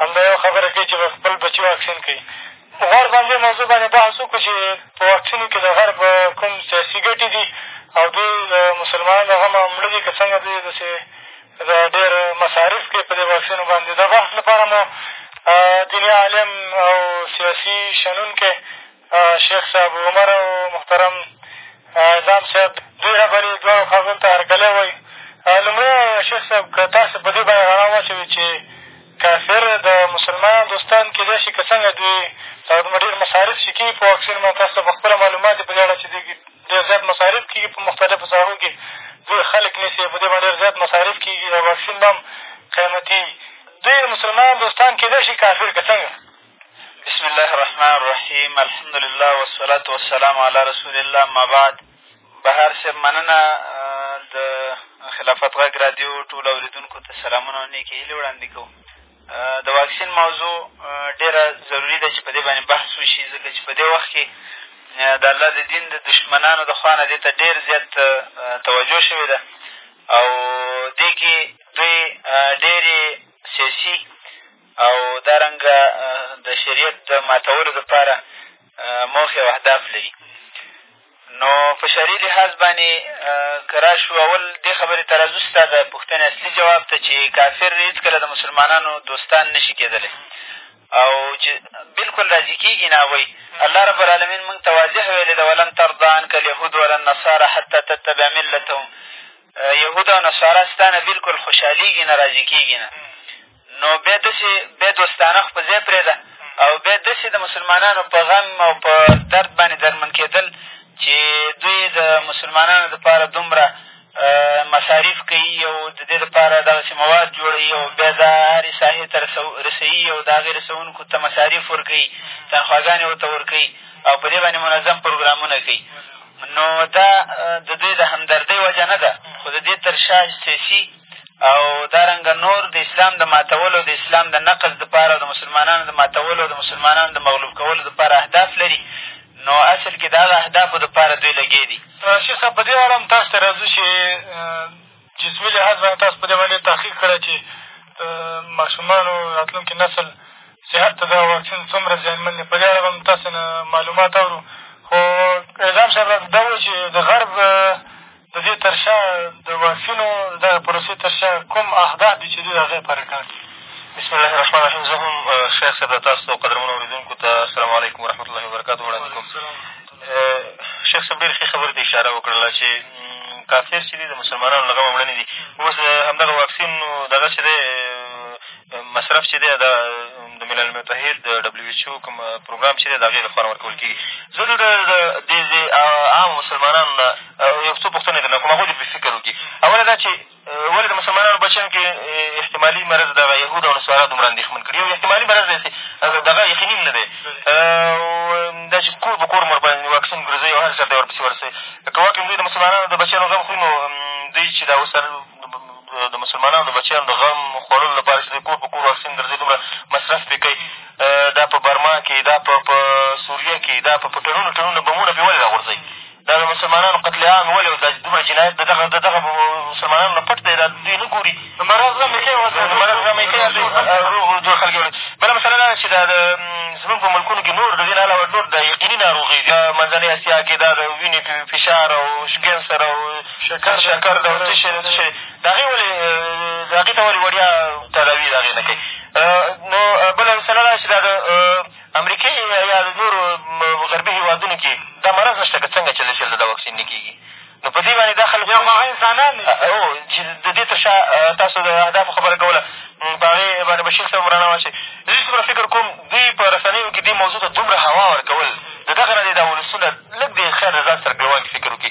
همدا یوه خبره کوي چې به خپل بچي واکسین کوي غواړو په همدې موضوع باندې بحث وکړو چې په واکسینو کښې د غرب کوم سیاسي ګټې دي او دوی مسلمانان د غمه مړه دي که څنګه دوی داسې د ډېر مصارف کوي په دې واکسینو باندې د بحث لپاره مو دیني عالم او سیاسي شنونکی شیخ صاحب عمر او محترم نظام صاحب دوی راباندې دواړو ښاغلو ته هرکلی وایي لومړی شیخ صاحب که تاسو په دې باندې رڼا واچوي چې کافر د مسلمانانو دوستان کېدای شي که څنګه دوی هغه دومره ډېر مصارف چې کېږي په واکسین باندې تاسو ته په خپله معلومات دي په دې اړه چې دوی ډېر زیات مصارف کېږي په مختلفو ساحو کښې دوی خلک نیسي په دې باندې ډېر زیات مصارف کېږي او واکسین به هم قیمتي دوی مسلمانان دوستان کېدای شي کافر که څنګه بسم الله الرحمن الرحیم الحمد لله والصلاة والسلام علی رسول الله اما بعد بهر صاحب مننه د خلافت غږ رادیو ټولو اورېدونکو ته سلامونه او نیکې هیلې وړاندې کوو د واکسین موضوع ډېره ضروري ده چې په دې باندې بحث وشي ځکه چې په دې وخت کښې د الله د دین د دښمنانو د خوا نه دې ته ډېر زیات توجه شوې ده او دې کښې دوی ډېرې سیاسي او دا رنګه د شریعت د ماتولو دپاره موخې او اهداف لري نو په شرعي لحاظ باندې که را شو اول دې خبرې ته را ځو ستا د پوښتنې اصلي جواب ته چې کافر هېڅکله د مسلمانانو دوستان نه شي کېدلی او چې بلکل راضي کېږي نه هغوی الله رب العالمین مونږ ته واضح ویلې ده ولن ترضا عنک اليهود ولا النصارى حتی تتبع ملتهم یهود او نصارا ستا نه بلکل خوشحالېږي نه راضي کېږي نه نو بیا داسې بیا دوستانه خو په ځای پرېږده او بیا داسې د مسلمانانو په غم او په درد باندې درمن کېدل چې دوی د مسلمانانو دپاره دومره مصارف کوي او د دې دپاره دغسې مواد جوړوي او بیا دا هرې ساحې ته رسوي او د هغې رسوونکو ته مصارف ورکوي تنخواګانې ورته ورکوي او په دې باندې منظم پروګرامونه کوي نو دا د دوی د همدردۍ وجه نه ده خو د دې تر شا سیاسي او دارنګه نور د اسلام د ماتولو د اسلام د نقض دپاره او د مسلمانانو د ماتولو او د مسلمانانو د مغلوب کولو دپاره اهداف لري نو اصل کښې د هغه اهدافو دپاره دوی لګې دي شیخ صاحب په دې اړه هم تاسو ته را ځو چې جسمي لحاظ باندې تاسو په دې باندې تحقیق کړی چې ماشومانو راتلونکي نسل صحت ته دا واکسین څومره زیانمن دی په دې اړه به هم تاسو نه معلومات اورو خو اعظام صاحب راته دا ووایي چې د غرب د دې تر شا د واکسینو د دغې پروسې تر شا کوم اهداف دي چې دوی هغه یې پرې ټاکي. بسم الله الرحمن الرحیم زه هم شیخ صاحب ته تاسو ته قدرمنو اورېدونکو ته السلام علیکم ورحمت الله وبرکاتو وړاندې کوم شیخ صاحب ډېرې ښې خبرې ته اشاره وکړله چې کافر چې دي د مسلمانانو له غمه مړه نه دي اوس همدغه واکسین دغه چې دی مصرف چې دی د د ملل متحد د ډبلیو ایچ او کوم پروګرام چې دی د هغې له خوا نه ورکول کېږي زه دلته د دې عامو مسلمانانو نه یو څو پوښتنې درنه کوم هغوی دې پرې فکر وکړي اوله دا چې ولې د مسلمانانو بچیانو کې احتمالي مرض دغه یهود او نصارا دومره اندېښمن کړي یو احتمالي مرض دی چې دغه یقیني هم نه دی دا چې کور په کور مور باندې واکسین ګرځوي او هر چېرته ورپسې ورسوي که واقعا دوی د مسلمانانو د بچیانو غم خوري نو دوی چې دا اوس د مسلمانانو د بچیانو د غم خوړلو لپاره چې دوی کور په کور واکسین ګرځوي دومره مصرف پرې کوي دا په برما کې دا په په سوریه کې دا په په ټنونو ټنونه بمونه پرې ولې را غورځوي دا د مسلمانانو قتل عام ولې او دا دومره جنایت د دغه د دغه مسلمانانو نه پټ دی دا دوی نه ګوري مرض غمې کوي مرض غمې کوي جوړ خلک جوړوي بله مسله دا ده چې دا د زمونږ په ملکونو کښې نور د دې نه علاوه نور دا یقیني ناروغۍ دي منځنۍ اسیا کښې دا د وینې فشار او کینسر او شکر شکر د څه شی د څه شی د هغې ولې د هغې ته ولې وړیا تداوي د هغې نه کوي نو بله مسله دا چې دا د امریکې یا د نورو غربي هېوادونو کښې دا مرض نه شته که څنګه چې دلته دا واکسین نه کېږي نو په دې باندې دا خلک یو هغه انسانان دي چې د دې تر شا تاسو د اهدافو خبره کوله په هغې باندې بشیر صاحب رڼا واچوي زه څومره فکر کوم دوی په رسنیو کښې دې موضوع ته دومره هوا ورکول د دغه نه دې دا ولسونه لږ دې خیر د ځان سره ګړوان کښې فکر وکړي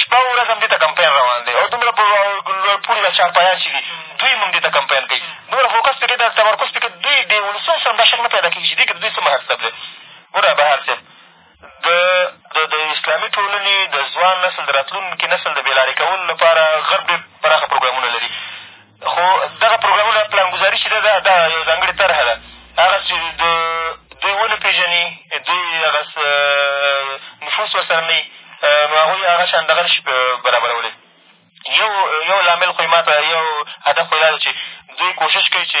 شپه او ورځ همدې ته کمپاین روان دی او دومره په لوړ پوړي دا چارپایان چې دي دوی هم دې ته کمپاین کوي دومره فوکس پکې ده تمرکز پکې دوی د ولسونو سره همدا شک نه پیدا کېږي چې دې کښې د دوی څه مهرصب دی ګوره بهر صاحب د د اسلامي ټولنې د ځوان نسل د راتلونکي نسل د بېلارې کولو لپاره غرب ډېر پراخه پروګرامونه لري خو دغه پروګرامونه پلانګذاري چې ده دا یوه ځانګړې طرحه ده هغه چې د دوی ونه پېژني دوی هغه نفوس ورسره نه وي نو هغوی هغه شان دغه نه شي برابرولی یو یو لامل خو یې ما ته یو هدف خو یې دا دی چې دوی کوشش کوي چې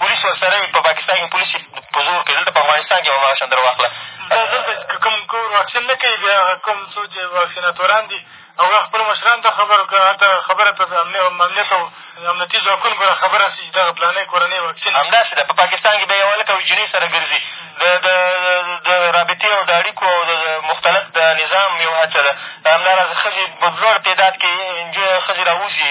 پولیس ورسره وي په پاکستان کښې پولیس یې په زور کوي دلته په افغانستان کښې هماغه شان در واخله دا دلته چې کوم کور واکسین نه کوي بیا هغه کوم څو چې واکسیناتوران دي هغوی خپلو مشرانو ته خبر کړه هلته خبره ته امنیت او امنیتي ځواکونو به خبره شي چې دغه پلانۍ کورنۍ واکسین همداسې ده په پاکستان کښې بیا یو هلک او جینۍ سره ګرځي د د د رابطې او د اړیکو او د مختلط د نظام یو هڅه ده همداراز ښځې په لوړ تعداد کښې نجونې ښځې را وځي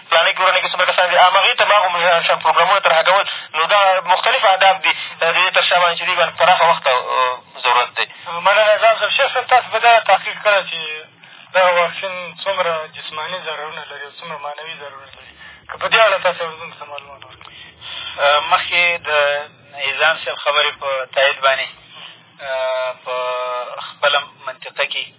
فلانۍ کورنۍ کښې څومره کسان دي هم هغې ته به هغو شان پروګرامونه طرحه کول نو دا مختلف اهداف دي د دې تر شا باندې چې دي باندې پراخه وخت ضرورت دی مننه نظام صاحب شیخ صاحب تاسو به دا تحقیق کړی چې دغه واکسین څومره جسماني ضررونه لري او څومره معنوي ضررونه لري که په دې اړه تاسو اورېدونکو ته معلومات ورکړئ مخکې د نظام صاحب خبرې په تایید باندې په خپله منطقه کښې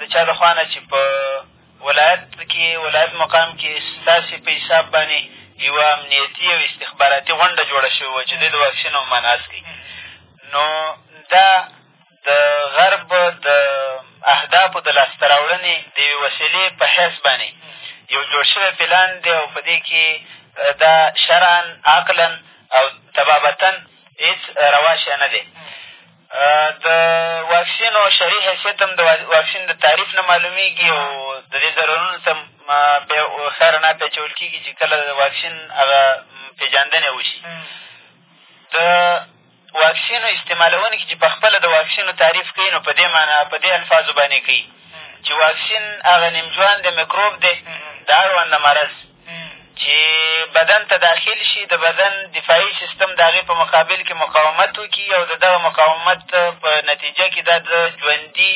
د چا د خوا نه چې په ولایت کې ولایت مقام کې ستاسې په حساب باندې یوه امنیتي او استخباراتي غونډه جوړه شوې وه چې دوی د واکسین هم منعس کړي نو دا د غرب د اهدافو د لاسته راوړنې د یوې وسیلې په حیث باندې یو جوړ شوی پلان دی او په دې کې دا شرعا عقلا او طبابتا هېڅ روا شی نه دی د واکسین او شرعي حیثیت هم د واکسین د تعریف نه معلومېږي او د دې ضررونو ته بیا ښه رڼا پرې اچول کېږي چې کله د واکسین هغه پېژندنه وشي د واکسینو استعمالوونکي چې په خپله د واکسینو تعریف کوي نو په دې معنا په دې الفاظو باندې کوي چې واکسین هغه نیم ژوند میکروب دی د اړونده مرض چې بدن ته داخل شي د بدن دفاعي سیستم د هغې په مقابل کې مقاومت وکړي او د دغه مقاومت په نتیجه کې دا د ژوندي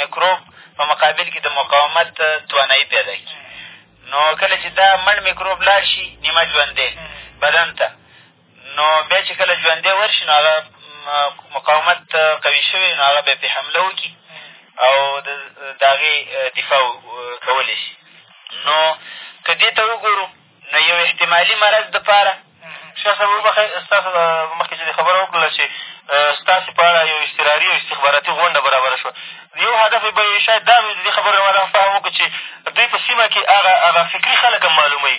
میکروب په مقابل کې د مقاومت توانایي پیدا کړي نو کله چې دا مړ میکروب لاړ شي نیمه ژوندی بدن ته نو بیا چې کله ژوندی ورشي نو هغه مقاومت قوي شوی نو هغه بیا پرې حمله وکړي او د هغې دفاع کولی شي نو که دې ته وګورو نو یو احتمالي مرض دپاره شاه صاحب وبخښئ ستاسو مخکې چې دې خبره وکړله چې ستاسې په اړه یو اضطراري او استخباراتي غونډه برابره شوه یو هدف یې به یې شاید دا وي د دې خبرو نه ما دا فهم وکړو چې دوی په سیمه کښې هغه هغه فکري خلک هم معلوموي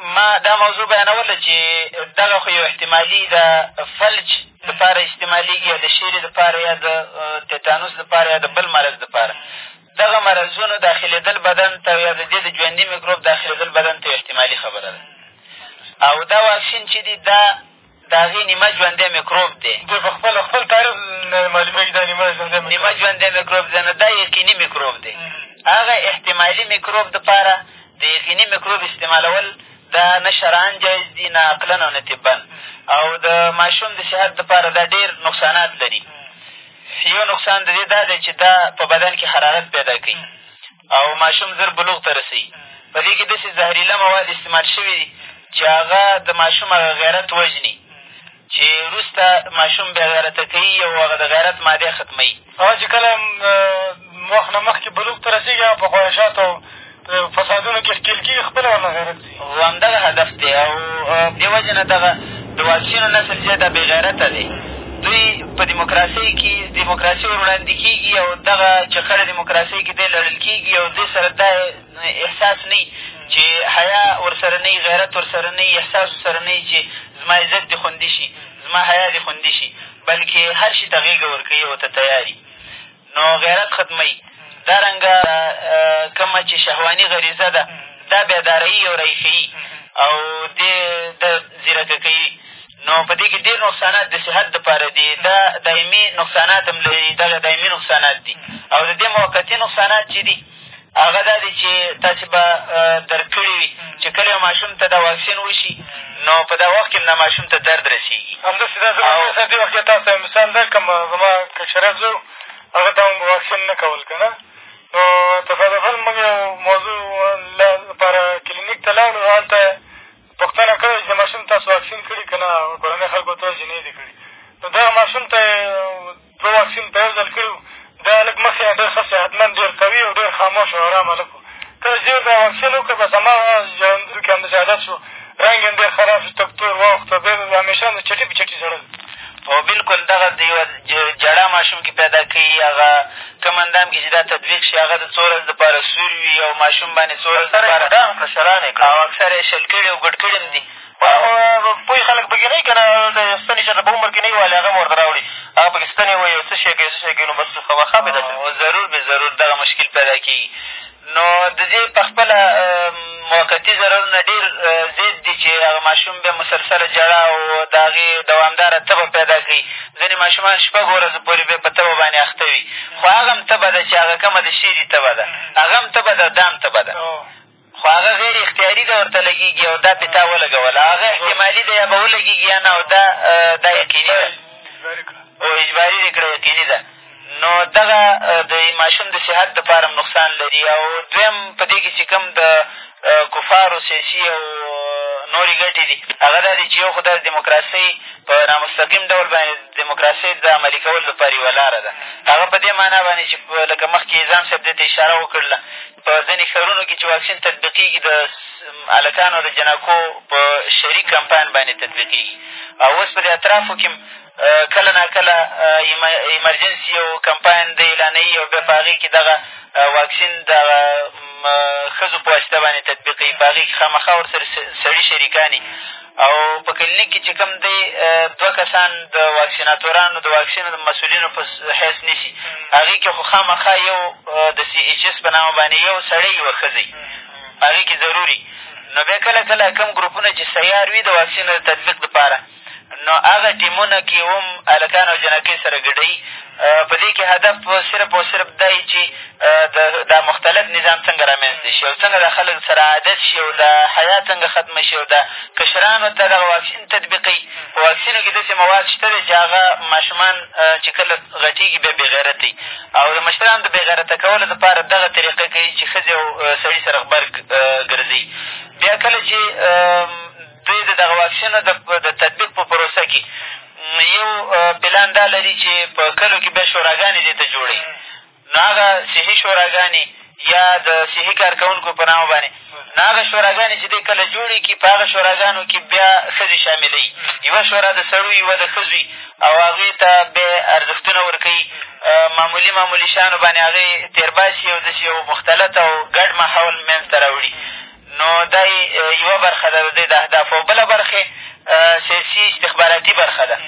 ما دا موضوع بیانوله چې دغه خو یو احتمالي ده فلج دپاره استعمالېږي یا د شېرې دپاره یا د تیتانوس دپاره یا د بل مرض دپاره دغه مرضونو داخلېدل بدن ته یا د دې د ژوندي میکروب داخلېدل بدن ته احتمالي خبره ده او دا واکسین چې دي دا د هغې نیمه ژوندی میکروب دی دی په خپله خپل تعریف معلومېږي دا نیمه ژوندی نیمه ژوندی میکروب دی نو دا یقیني میکروب دی هغه احتمالي میکروب دپاره د یقیني میکروب استعمالول دا نه شرعا جایز دي نه عقلا او نه طبا او د ماشوم د صحت دپاره دا ډېر نقصانات لري یو نقصان د دې دا دی چې دا په بدن کښې حرارت پیدا کوي او ماشوم زر بلوغ ته رسېږي په دې کښې داسې زهريله مواد استعمال شوي دي چې هغه د ماشوم هغه غیرت وژني چې وروسته ماشوم بې غیرته کوي او هغه د غیرت مادې ختموي هغه چې کله وخت نه مخکې بلوغ ته رسېږي هغه په خواهشاتو او فسادونو کښې ښکېل کېږي خپله ورنه غیرت همدغه هدف دی او دې وجې نه دغه د واکسینو نسل چې دا بېغیرته دی دوی په دیموکراسۍ کښې دیموکراسي ور وړاندې کېږي او دغه چقړې دیموکراسۍ کښې دی لړل کېږي او دې سره دا احساس نه چې حیا ورسره نه غیرت ورسره نه احساس ورسره نه چې زما عزت دې خوندي شي زما حیا دې خوندي شي بلکې هر شي ته غېږه ورکوي او ورته تیار نو غیرت ختموي دا رنګه کومه چې شهواني غریزه ده دا بیا داروي او رایې ښيي او دې د ځیرکه کوي نو په دې کښې ډېر نقصانات د صحت دپاره دي دا دایمي نقصانات هم لري دغه دایمي نقصانات دي او د دې موقتي نقصانات چې دي هغه دا دی چې تاسې به درک کړي وي چې کله یو ماشوم ته دا واکسین وشي نو په دغه وخت کښې هم دا ماشوم ته درد رسېږي همداسې دا زه به صاحب دې وخت کښې تاسو ته مثال در کړم زما کشره زوی هغه ته هم واکسین نه کول که نه نو تصادفا موږ یو موضوع لپاره کلینیک ته لاړو هلته پوښتنه کړې چې ماشوم تاسو واکسین کړي که نه کورنۍ خلکو ته چې نه دي کړي نو دغه ماشوم ته دوه واکسین په یو ځل کړي وو. دا هلک مخکې نه ډېر ښه صحتمند، ډېر قوي او ډېر خاموش او ارام هلک وو. کله چې یې دا واکسین وکړ، بس هماغه ژوندون کښې همداسې عادت شو. رنګ یې هم ډېر خراب شو، تک تور واوښت او بیا به همېشه هم چټي په چټي ژړل. او بلکل دغه د یوه جړا ماشوم کښې پیدا کوي، هغه کوم اندام کښې چې دا تطبیق شي، هغه د څو ورځو دپاره سور وي او ماشوم باندې څو ورځو دپاره او اکثره یې شل کړي او ګډ کړي هم دي. پوه خلک په کې نه وي که نه ستنې چېرته په عمر کې نه وي والې هغه هم ورته راوړي هغه په کې ستنې وهي او څه شی کوي څه شی کوي نو بس خامخا به داسې هو ضرور به ضرور دغه مشکل پیدا کېږي نو د دې په خپله موقتي ضررونه ډېر زیات دي چې هغه ماشوم بیا مسلسله ژړا او د هغې دوامداره تبه پیدا کوي ځینې ماشومان شپږ ورځو پورې بیا په تبه باندې اخته وي خو هغه هم تبه ده چې هغه کومه د شېري تبه ده هغه هم تبه ده دا هم تبه ده خو هغه غیر اختیاري ده ورته لګېږي او دا پرې تا ولګوله هغه احتمالي ده یا به ولګېږي یا نه او دا دا یقیني ده او اجباري دې کړه یقیني ده نو دغه د ماشوم د صحت دپاره هم نقصان لري او دویم په دې کښې چې کوم د کفارو سیاسي او نورې ګټې دي هغه دا دي چې یو خو دا دیموکراسۍ په نامستقیم ډول باندې دیموکراسۍ د عملي کولو لپاره یوه لاره ده هغه په دې معنا باندې چې لکه مخکې یې ځان صاحب دې ته اشاره وکړله په ځینې ښارونو کښې چې واکسین تطبیقېږي د هلکانو د جنکو په شریک کمپاین باندې تطبیقېږي او اوس په دې اطرافو کښې کله نا کله ایمرجنسي یو کمپاین دی اعلانوي او بیا په هغې کښې دغه واکسین د ښځو په واسطه باندې تطبیقوي په هغې کښې خامخا ورسره سړي شریکان وي او په کلینیک کښې چې کوم دی دوه کسان د واکسیناتورانو د واکسینو د مسؤلینو په حیث نیسي هغې کښې خو خامخا یو د سي ایچ ایس په نامه باندې یو سړی یوه ښځه وي هغې کښې ضروري نو بیا کله کله کوم ګروپونه چې سیار وي د واکسینو د تطبیق دپاره نو هغه ټیمونه کښې هم هلکان او جینکۍ سره ګډوي په دې کښې هدف صرف او صرف دا وي چې دا مختلط نظام څنګه را منځ ته شي او څنګه دا خلک سره عادت شي او دا حیا څنګه ختمه شي او دا کشرانو ته دغه واکسین تطبیقوي په واکسینو کښې داسې مواد شته دی چې هغه ماشومان چې کله غټېږي بیا بې غیرته وي او د مشرانو د بې غیرته کولو لپاره دغه طریقه کوي چې ښځې او سړي سره غبرګ ګرځوي بیا کله چې دوی د دغه واکسینو د تطبیق په پروسه کې یو پلان دا لري چې په کلو کې بیا شوراګانې دې ته جوړوي نو هغه صحي شوراګانې یا د صحي کارکوونکو په نامه باندې نو هغه شوراګانې چې دی کله جوړې کړي په هغه شوراګانو کې بیا ښځې شاملوي یوه شورا د سړو یوه د ښځو او هغې ته بیا ارزښتونه ورکوي معمولي معمولي شیانو باندې هغې تېرباسي او داسې یو مختلط او ګډ ماحول منځ ته راوړي نو دا یې یوه برخه ده د دې د اهدافو او بله برخه یې سیاسي استخباراتي برخه ده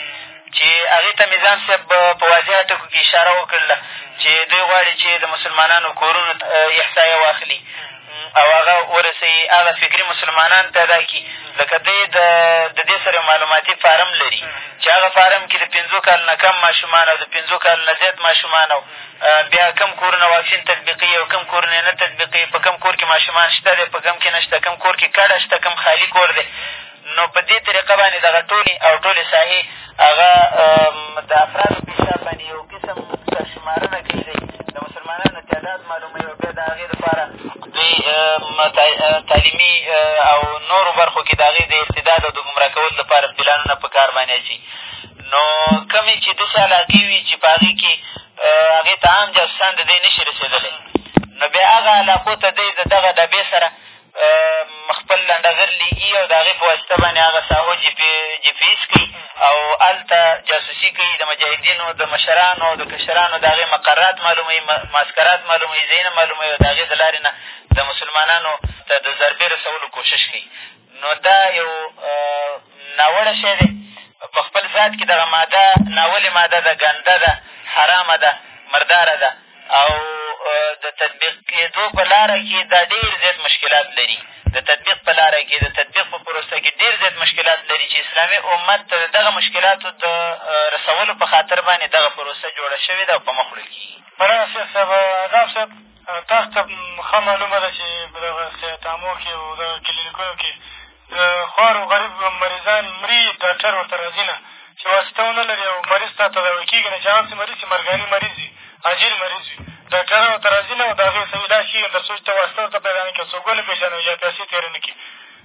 چې هغې ته مې ځان صاحب په واضحه ټکو کښې اشاره وکړله چې دوی غواړي چې د مسلمانانو کورونو احصایه واخلي او هغه ورسوي هغه فکري مسلمانان پیدا کړي لکه دی د د دې سره یو معلوماتي فارم لري چې هغه فارم کښې د پېنځو کالو نه کم ماشومان او د پېنځو کالو نه زیات ماشومان او بیا کوم کورونه واکسین تطبیقوي او کوم کورونه یې نه تطبیقوي، په کوم کور کې ماشومان شته دی، په کوم کې نه شته، کوم کور کې کډه شته، کوم خالي کور دی، نو په دې طریقه باندې دغه ټولې او ټولې ساحې هغه د افرادو په حساب باندې یو قسم سرشمارنه کوي دی د مسلمانانو تعداد معلوموي او بیا د هغې دپاره دوی تعلیمي او نورو برخو کې د هغې د ارتداد او د ګمراه کولو دپاره پلانونه په کار باندې اچوي نو کومې چې ده څه علاقې وي چې په هغې کښې هغې ته عام جاسوسان د دی نه شي رسېدلی نو بیا هغه علاقو ته دی د دغه ډبې سره خپل لنډغر لېږي او د هغې په واسطه باندې هغه ساحو جي پي جي پي ایس کوي او هلته جاسوسي کوي د مجاهدینو د مشرانو او د کشرانو د هغې مقرات معلوموي معسکرات معلوموي ځایونه معلوموي او د هغې د لارې نه د مسلمانانو ته د ضربې رسولو کوشش کوي نو دا یو ناوړه شی دی په خپل ذات کښې دغه ماده ناولې ماده ده ګنده ده حرامه ده مرداره ده او د تطبیق کېدو په لاره کښې دا ډېر زیات مشکلات لري د تطبیق په لاره کښې د تطبیق په پروسه کښې ډېر زیات مشکلات لري چې اسلامي امت ته د دغه مشکلاتو د رسولو په خاطر باندې دغه پروسه جوړه شوې ده او په مخ وړل کېږي تاسو ته ښه معلومه ده چې په دغه سیاتامو کښې او دغه کلینیکونو کښې د خوار او غریب مریضان مري ډاکټر ورته راځي نه چې واسطه ونه لري او مریض ته تداوي کېږي نه چې هغسې مریض چې مرګاني مریض وي عاجل مریض وي ډاکټران ورته راځي نه او د هغې سړي علاج کېږي نه تر څو چې ته واسطه ورته پیدا نه کړې او څوک ونه پېژنې او یا پیسې تېرې نه کړې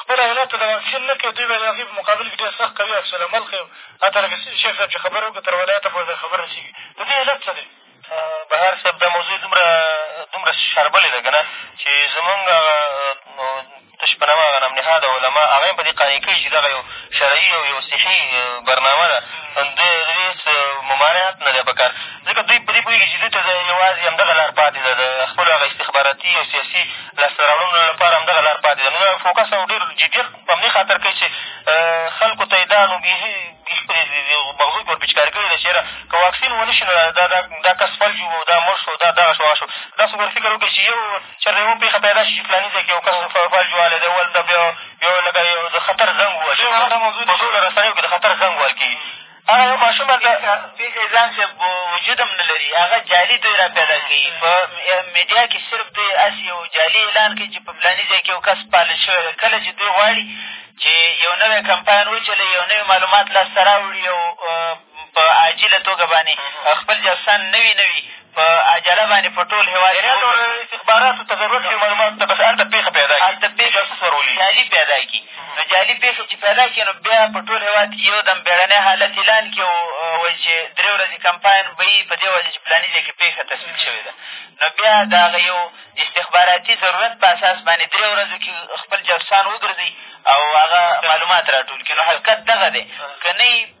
خپل اولاد ته دا واکسین نه کوي، دوی به د هغوی په مقابل کښې ډېر سخت قوي عکس العمل ښيي او حتی لکه شیخ صاحب چې خبرې وکړې تر ولایته پورې دا خبره رسېږي. د دې علت څه دی؟ بهار صاحب دا موضوع دومره دومره شاربلې ده که نه چې زمونږ هغه تش په نامه هغه نامنهاده علما هغه هم په دې قانع کړي چې دغه یو شرعي او یو صحي برنامه ده د دې هېڅ ممانعت نه دی په کار ځکه دوی په دې پوهېږي چې دوی ته یوازې همدغه لار پاتې ده د خپلو هغه استخباراتي او سیاسي لاسته راوړنو لپاره همدغه لار پاتې ده نو دا فوکس او ډېر جدیت په همدې خاطر کوي چې خلکو ته یې دا نو بیخي بیخي په مغزو کښې ور پېچکاري کړې ده چې یاره که واکسین ونه شي نو دا دا دا کس فلج و دا مړ شو دا دغه شو هغه شو تاسو ګوره فکر وکړئ چې یو چېرته یوه پېښه پیدا شي چې فلاني ځای کښې یو کس فلج والی دی هلته بیا یو لکه یو د خطر زنګ ووهل شي په ټولو رسنیو کښې د خطر زنګ وهل کېږي هغه یو ماشوم هلته پېښی ځان صاحب وجود هم نه لري هغه جعلي دوی را پیدا کوي په میډیا کښې صرف دوی هسې یو جعلي اعلان کوي چې په فلاني ځای کښې یو کس پالل شوی دی کله چې دوی غواړي چې یو نوی کمپاین وچلوي یو نوي معلومات لاسته راوړي او په عاجله توګه باندې خپل جاسوسان نوي نوي په عجله باندې په ټول هېواد کښې وګرځي. یعنې هلته استخباراتو ته ضرورت وي معلوماتو ته بس هلته پېښه پیدا کړي. هلته پېښه جاسوس ورولي. جعلي پیدا کړي. نو جعلي پېښې چې پیدا کړي نو بیا په ټول هېواد کښې یو دم بېړنی حالت اعلان کړي او ووايي چې درې ورځې کمپاین به وي په دې وجه چې فلاني ځای کښې پېښه تثبیت شوې ده. نو بیا د هغه یو استخباراتي ضرورت په اساس باندې درې ورځو کښې خپل جاسوسان وګرځوي او هغه معلومات راټول کړي نو حقیقت دغه دی. که نه وي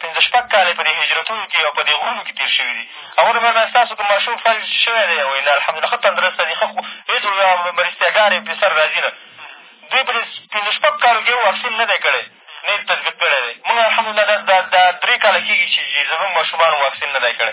پېنځه شپږ کاله یې په دې هجرتونو کښې او په دې غرونو کښې تېر شوي دي. هغو ته مې وویل ستاسو کوم ماشوم فلج شوی دی؟ وایي نه الحمدالله ښه تندرسته دی ښه هېڅ مرستیاګار یې پرې سر راځي نه. دوی په دې پېنځه شپږ کالو کښې یو واکسین نه دی کړی نه یې تطبیق کړی دی. مونږ الحمدالله دا درې کاله کېږي چې زمونږ ماشومانو واکسین نه دی کړی.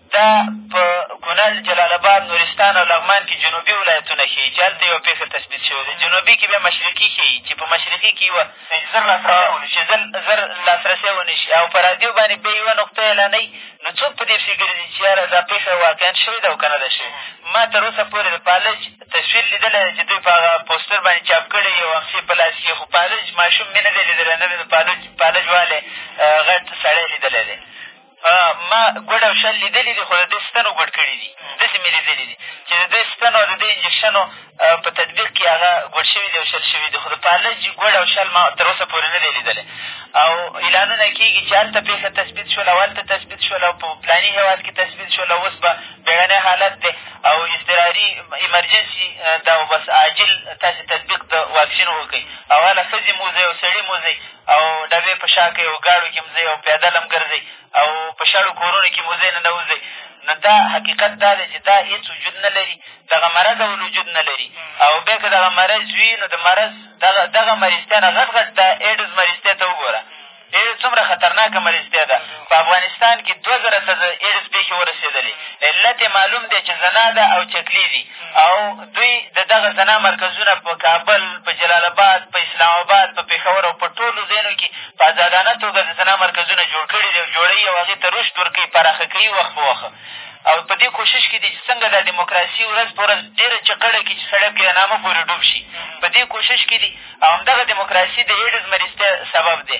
دا په کونړ، جلال اباد، نورستان او لغمان کې جنوبي ولایتونه ښيي چې هلته یوه پېښه تثبیت شوې ده، جنوبي کې بیا مشرقي ښيي چې په مشرقي کې یوه چې زر زر لاسرسی ونه شي او په رادیو باندې بیا یوه نقطه اعلانوي، نو څوک په دې پسې ګرځي چې یاره دا پېښه واقعا شوې ده او که نه ده شوې؟ ما تر اوسه پورې د پالج تصویر لیدلی دی چې دوی په هغه پوسټر باندې چاپ کړی یو امسیې په لاس کښې، خو پالج ماشوم مې نه دی لیدلی، نه مې د پالج پالج والی غټ سړی لیدلی دی. ما ګوډ او شل لیدلي دي خو د دوی ستنو ګوډ کړي دي داسې مې لیدلي دي چې د دوی ستنو او د دوی انجکشنو په تطبیق کښې هغه ګوډ شوي دي او شل شوي دي خو د پالج ګوډ او شل ما تر اوسه پورې نه دی لیدلی او اعلانونه کېږي چې هلته پېښه تثبیت شول او هلته تثبیت شول او په پلاني هېواد کښې تثبیت شول او اوس به بېړنی حالت دی او اضطراري ایمرجنسي ده او بس عاجل تاسې تطبیق د واکسینو وکړئ او هله ښځې موځئ او سړي موځئ او ډبې په شا کوي او ګاډو کښې هم ځئ او پیادل هم ګرځئ او په شړو کورونو کښې مو ځئ ننوځئ نو دا حقیقت دا دی چې دا هېڅ وجود نه لري دغه مرض اول وجود نه لري او بیا که دغه مرض وي نو د مرض دغه دغه مریضتیا نه غټ غټ دا ایډز مریضتیا ته وګوره ایډز څومره خطرناکه مریضتیا ده په افغانستان کښې دوه زره ته د ایډز پېښې ورسېدلې علت یې معلوم دی چې زنا ده او چکلي دي او دوی د دغه زنا مرکزونه په کابل، په جلال اباد، په اسلام اباد، په پېښور او په ټولو ځایونو کښې په ازادانه توګه د زنا مرکزونه جوړ کړي دي او جوړوي او هغې ته رشد ورکوي، پراخه کوي وخت په وخت او په دې کوشش کښې دي چې څنګه دا دموکراسي ورځ په ورځ ډېره چقړه کړي چې سړی پکې د نامه پورې ډوب شي، په دې کوشش کښې دي او همدغه دموکراسي د اېډز مريضتيا سبب دی.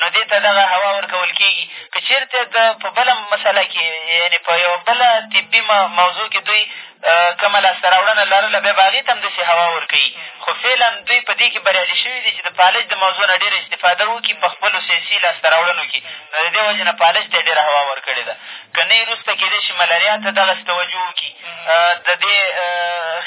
نو دې ته دغه هوا ورکول کېږي که چېرته د په بله مسله کې یعنې په یوه بله طبي موضوع کې دوی کومه لاسته راوړنه لرله بیا به هغې ته هم داسې هوا ورکوي خو فعلا دوی په دې کې بریالي شوي دي چې د فالج د موضوع نه ډېره استفاده وکړي په خپلو سیاسي لاسته راوړنو کې نو د دې وجې نه فالج ته یې ډېره هوا ورکړې ده که نه یې وروسته کېدای شي ملاریا ته دغسې توجه وکړي د دې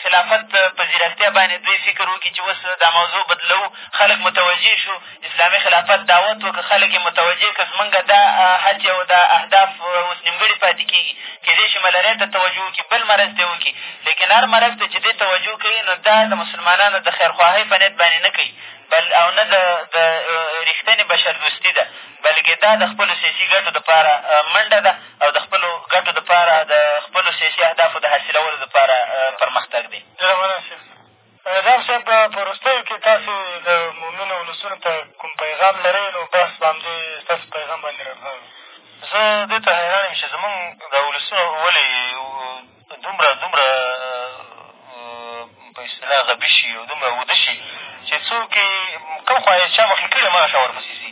خلافت په ځیرکتیا باندې دوی فکر وکړي چې اوس دا موضوع بدلوو خلک متوجه شو اسلامي خلافت دعوت و، که خلک یې متوجه کړو، زمونږ دا هڅې او دا اهداف اوس نیمګړي پاتې کېږي. کېدای شي ملاریا ته توجه وکړي، بل مرض ته یې وکړي، لېکن هر مرض ته چې دی توجه کوي، نو دا د مسلمانانو د خیرخواهۍ په نیت باندې نه کوي، بل او نه د د رښتنې بشردوستي ده، بلکې دا د خپلو سیاسي ګټو دپاره منډه ده او د خپلو ګټو دپاره د خپلو سیاسي اهدافو د حاصلولو دپاره پرمختګ دی. نعیم صاحب په وروستیو کښې تاسې د مؤمنو اولسونو ته کوم پیغام لرئ نو بحث په همدې ستاسې پیغام باندې را ګډ زه دې ته حیران یم چې زمونږ دا اولسونه ولې دومره دومره په اصطلاح غبي شي او دومره اوده شي چې څوک یې کوم خوا یې چا مخکې کړې هماغه شان ورپسې ځي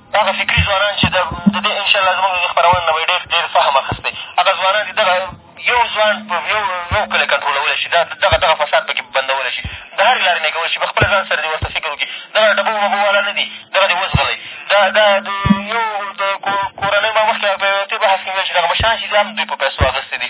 هغه فکري ځوانان چې د دې ان شاءالله زموږ د دې خپرونې نه به یې ډېر ډېر فهم اخیستی هغه ځوانان دې دغه یو ځوان په یو یو کلی کنټرولولی شي دا دغه دغه فساد په کښې بندولی شي د هرې لارې نه یې کولی شي په خپله ځان سره دې ورته فکر وکړي دغه ډبو وبو والا نه دي دغه دې وزغلی دا دا د یو د کورنۍ ما مخکې په تېر بحث کښې ویل چې دغه مشران چې دي هم دوی په پیسو اخېستې دي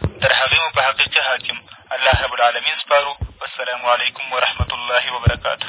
تر هغې مو په حقیقي حاکم الله رب العالمین سپارو والسلام علیکم ورحمة الله وبرکاته